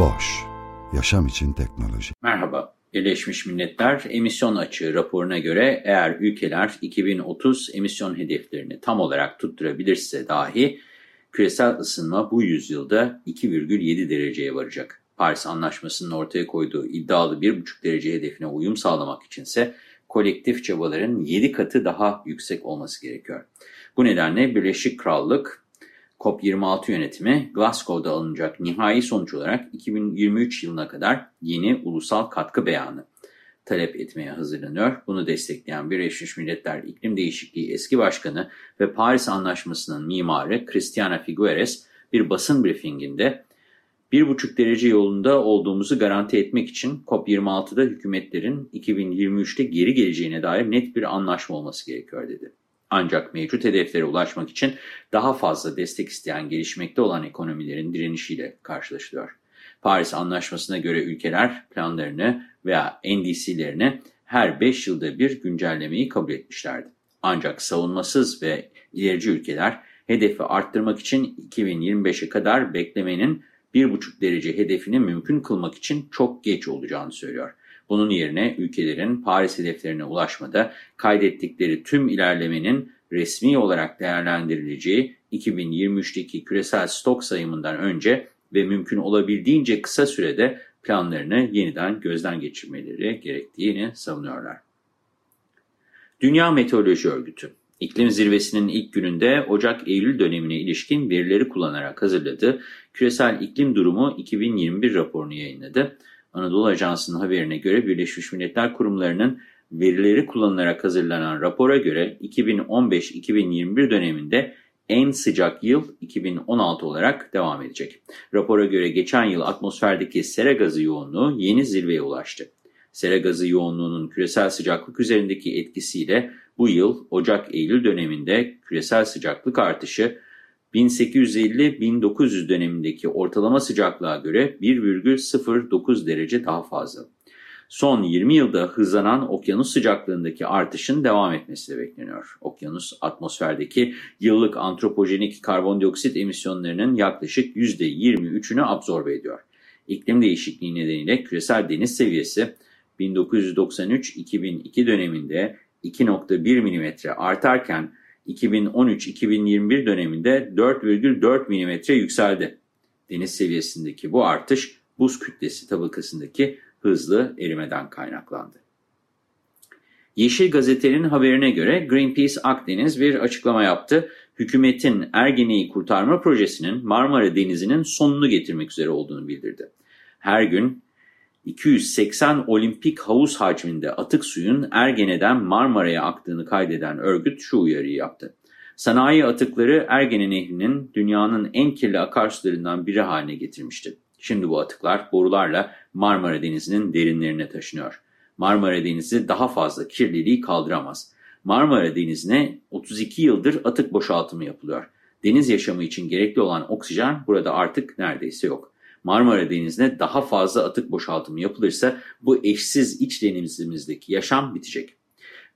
Boş, yaşam için teknoloji. Merhaba, Birleşmiş Milletler emisyon açığı raporuna göre eğer ülkeler 2030 emisyon hedeflerini tam olarak tutturabilirse dahi küresel ısınma bu yüzyılda 2,7 dereceye varacak. Paris Anlaşması'nın ortaya koyduğu iddialı 1,5 derece hedefine uyum sağlamak içinse kolektif çabaların 7 katı daha yüksek olması gerekiyor. Bu nedenle Birleşik Krallık COP26 yönetimi Glasgow'da alınacak nihai sonuç olarak 2023 yılına kadar yeni ulusal katkı beyanı talep etmeye hazırlanıyor. Bunu destekleyen Birleşmiş Milletler İklim Değişikliği eski başkanı ve Paris Anlaşması'nın mimarı Christiana Figueres bir basın briefinginde 1,5 derece yolunda olduğumuzu garanti etmek için COP26'da hükümetlerin 2023'te geri geleceğine dair net bir anlaşma olması gerekiyor dedi. Ancak mevcut hedeflere ulaşmak için daha fazla destek isteyen gelişmekte olan ekonomilerin direnişiyle karşılaşılıyor. Paris Anlaşması'na göre ülkeler planlarını veya NDC'lerini her 5 yılda bir güncellemeyi kabul etmişlerdi. Ancak savunmasız ve ilerici ülkeler hedefi arttırmak için 2025'e kadar beklemenin 1,5 derece hedefini mümkün kılmak için çok geç olacağını söylüyor. Bunun yerine ülkelerin Paris hedeflerine ulaşmada kaydettikleri tüm ilerlemenin resmi olarak değerlendirileceği 2023'teki küresel stok sayımından önce ve mümkün olabildiğince kısa sürede planlarını yeniden gözden geçirmeleri gerektiğini savunuyorlar. Dünya Meteoroloji Örgütü İklim zirvesinin ilk gününde Ocak-Eylül dönemine ilişkin verileri kullanarak hazırladığı Küresel İklim Durumu 2021 raporunu yayınladı. Anadolu Ajansı'nın haberine göre Birleşmiş Milletler Kurumlarının verileri kullanılarak hazırlanan rapora göre 2015-2021 döneminde en sıcak yıl 2016 olarak devam edecek. Rapora göre geçen yıl atmosferdeki sera gazı yoğunluğu yeni zirveye ulaştı. Sera gazı yoğunluğunun küresel sıcaklık üzerindeki etkisiyle bu yıl Ocak-Eylül döneminde küresel sıcaklık artışı 1850-1900 dönemindeki ortalama sıcaklığa göre 1,09 derece daha fazla. Son 20 yılda hızlanan okyanus sıcaklığındaki artışın devam etmesi de bekleniyor. Okyanus atmosferdeki yıllık antropojenik karbondioksit emisyonlarının yaklaşık %23'ünü absorbe ediyor. İklim değişikliği nedeniyle küresel deniz seviyesi 1993-2002 döneminde 2.1 mm artarken 2013-2021 döneminde 4,4 mm yükseldi. Deniz seviyesindeki bu artış buz kütlesi tabakasındaki hızlı erimeden kaynaklandı. Yeşil Gazete'nin haberine göre Greenpeace Akdeniz bir açıklama yaptı. Hükümetin Ergene'yi kurtarma projesinin Marmara Denizi'nin sonunu getirmek üzere olduğunu bildirdi. Her gün 280 olimpik havuz hacminde atık suyun Ergene'den Marmara'ya aktığını kaydeden örgüt şu uyarıyı yaptı. Sanayi atıkları Ergene Nehri'nin dünyanın en kirli akarsularından biri haline getirmişti. Şimdi bu atıklar borularla Marmara Denizi'nin derinlerine taşınıyor. Marmara Denizi daha fazla kirliliği kaldıramaz. Marmara Denizi'ne 32 yıldır atık boşaltımı yapılıyor. Deniz yaşamı için gerekli olan oksijen burada artık neredeyse yok. Marmara Denizi'ne daha fazla atık boşaltımı yapılırsa bu eşsiz iç denizimizdeki yaşam bitecek.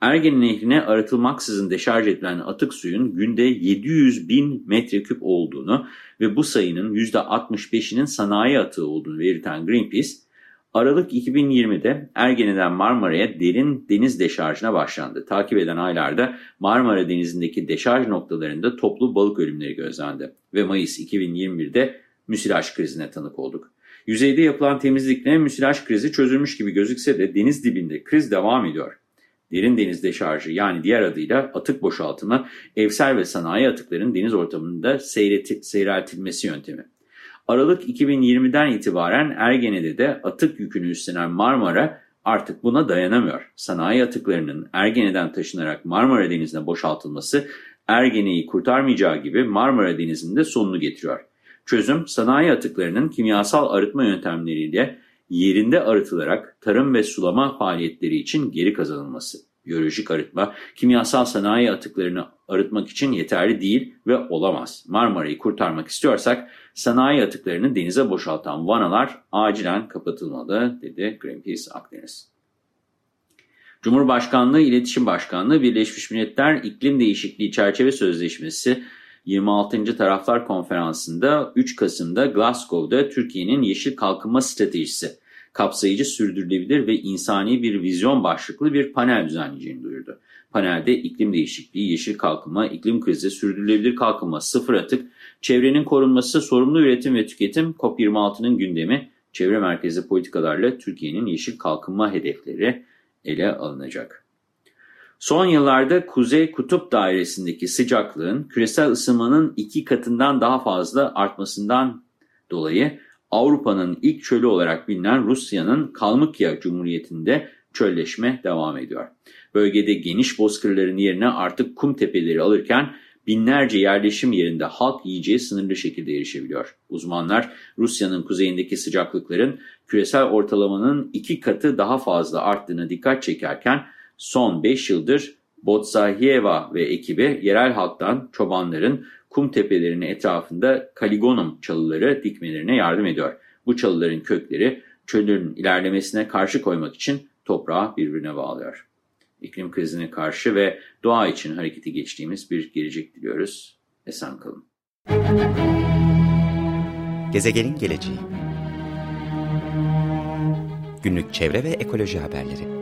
Ergene Nehri'ne arıtılmaksızın deşarj edilen atık suyun günde 700 bin metreküp olduğunu ve bu sayının %65'inin sanayi atığı olduğunu belirten Greenpeace, Aralık 2020'de Ergene'den Marmara'ya derin deniz deşarjına başlandı. Takip eden aylarda Marmara Denizi'ndeki deşarj noktalarında toplu balık ölümleri gözlendi ve Mayıs 2021'de müsilaj krizine tanık olduk. Yüzeyde yapılan temizlikle müsilaj krizi çözülmüş gibi gözükse de deniz dibinde kriz devam ediyor. Derin deniz deşarjı yani diğer adıyla atık boşaltımı evsel ve sanayi atıkların deniz ortamında seyreltilmesi yöntemi. Aralık 2020'den itibaren Ergene'de de atık yükünü üstlenen Marmara artık buna dayanamıyor. Sanayi atıklarının Ergene'den taşınarak Marmara Denizi'ne boşaltılması Ergene'yi kurtarmayacağı gibi Marmara Denizi'nde sonunu getiriyor. Çözüm, sanayi atıklarının kimyasal arıtma yöntemleriyle yerinde arıtılarak tarım ve sulama faaliyetleri için geri kazanılması. Biyolojik arıtma, kimyasal sanayi atıklarını arıtmak için yeterli değil ve olamaz. Marmara'yı kurtarmak istiyorsak sanayi atıklarını denize boşaltan vanalar acilen kapatılmalı, dedi Greenpeace Akdeniz. Cumhurbaşkanlığı İletişim Başkanlığı Birleşmiş Milletler İklim Değişikliği Çerçeve Sözleşmesi 26. Taraflar Konferansı'nda 3 Kasım'da Glasgow'da Türkiye'nin Yeşil Kalkınma Stratejisi kapsayıcı, sürdürülebilir ve insani bir vizyon başlıklı bir panel düzenleyeceğini duyurdu. Panelde iklim değişikliği, yeşil kalkınma, iklim krizi, sürdürülebilir kalkınma, sıfır atık, çevrenin korunması, sorumlu üretim ve tüketim, COP26'nın gündemi, çevre merkezli politikalarla Türkiye'nin yeşil kalkınma hedefleri ele alınacak. Son yıllarda Kuzey Kutup Dairesi'ndeki sıcaklığın küresel ısınmanın iki katından daha fazla artmasından dolayı Avrupa'nın ilk çölü olarak bilinen Rusya'nın Kalmıkya Cumhuriyeti'nde çölleşme devam ediyor. Bölgede geniş bozkırların yerine artık kum tepeleri alırken binlerce yerleşim yerinde halk yiyeceği sınırlı şekilde erişebiliyor. Uzmanlar Rusya'nın kuzeyindeki sıcaklıkların küresel ortalamanın iki katı daha fazla arttığına dikkat çekerken son 5 yıldır Botsahieva ve ekibi yerel halktan çobanların kum tepelerinin etrafında kaligonum çalıları dikmelerine yardım ediyor. Bu çalıların kökleri çöllerin ilerlemesine karşı koymak için toprağı birbirine bağlıyor. İklim krizine karşı ve doğa için harekete geçtiğimiz bir gelecek diliyoruz. Esen kalın. Gezegenin geleceği Günlük çevre ve ekoloji haberleri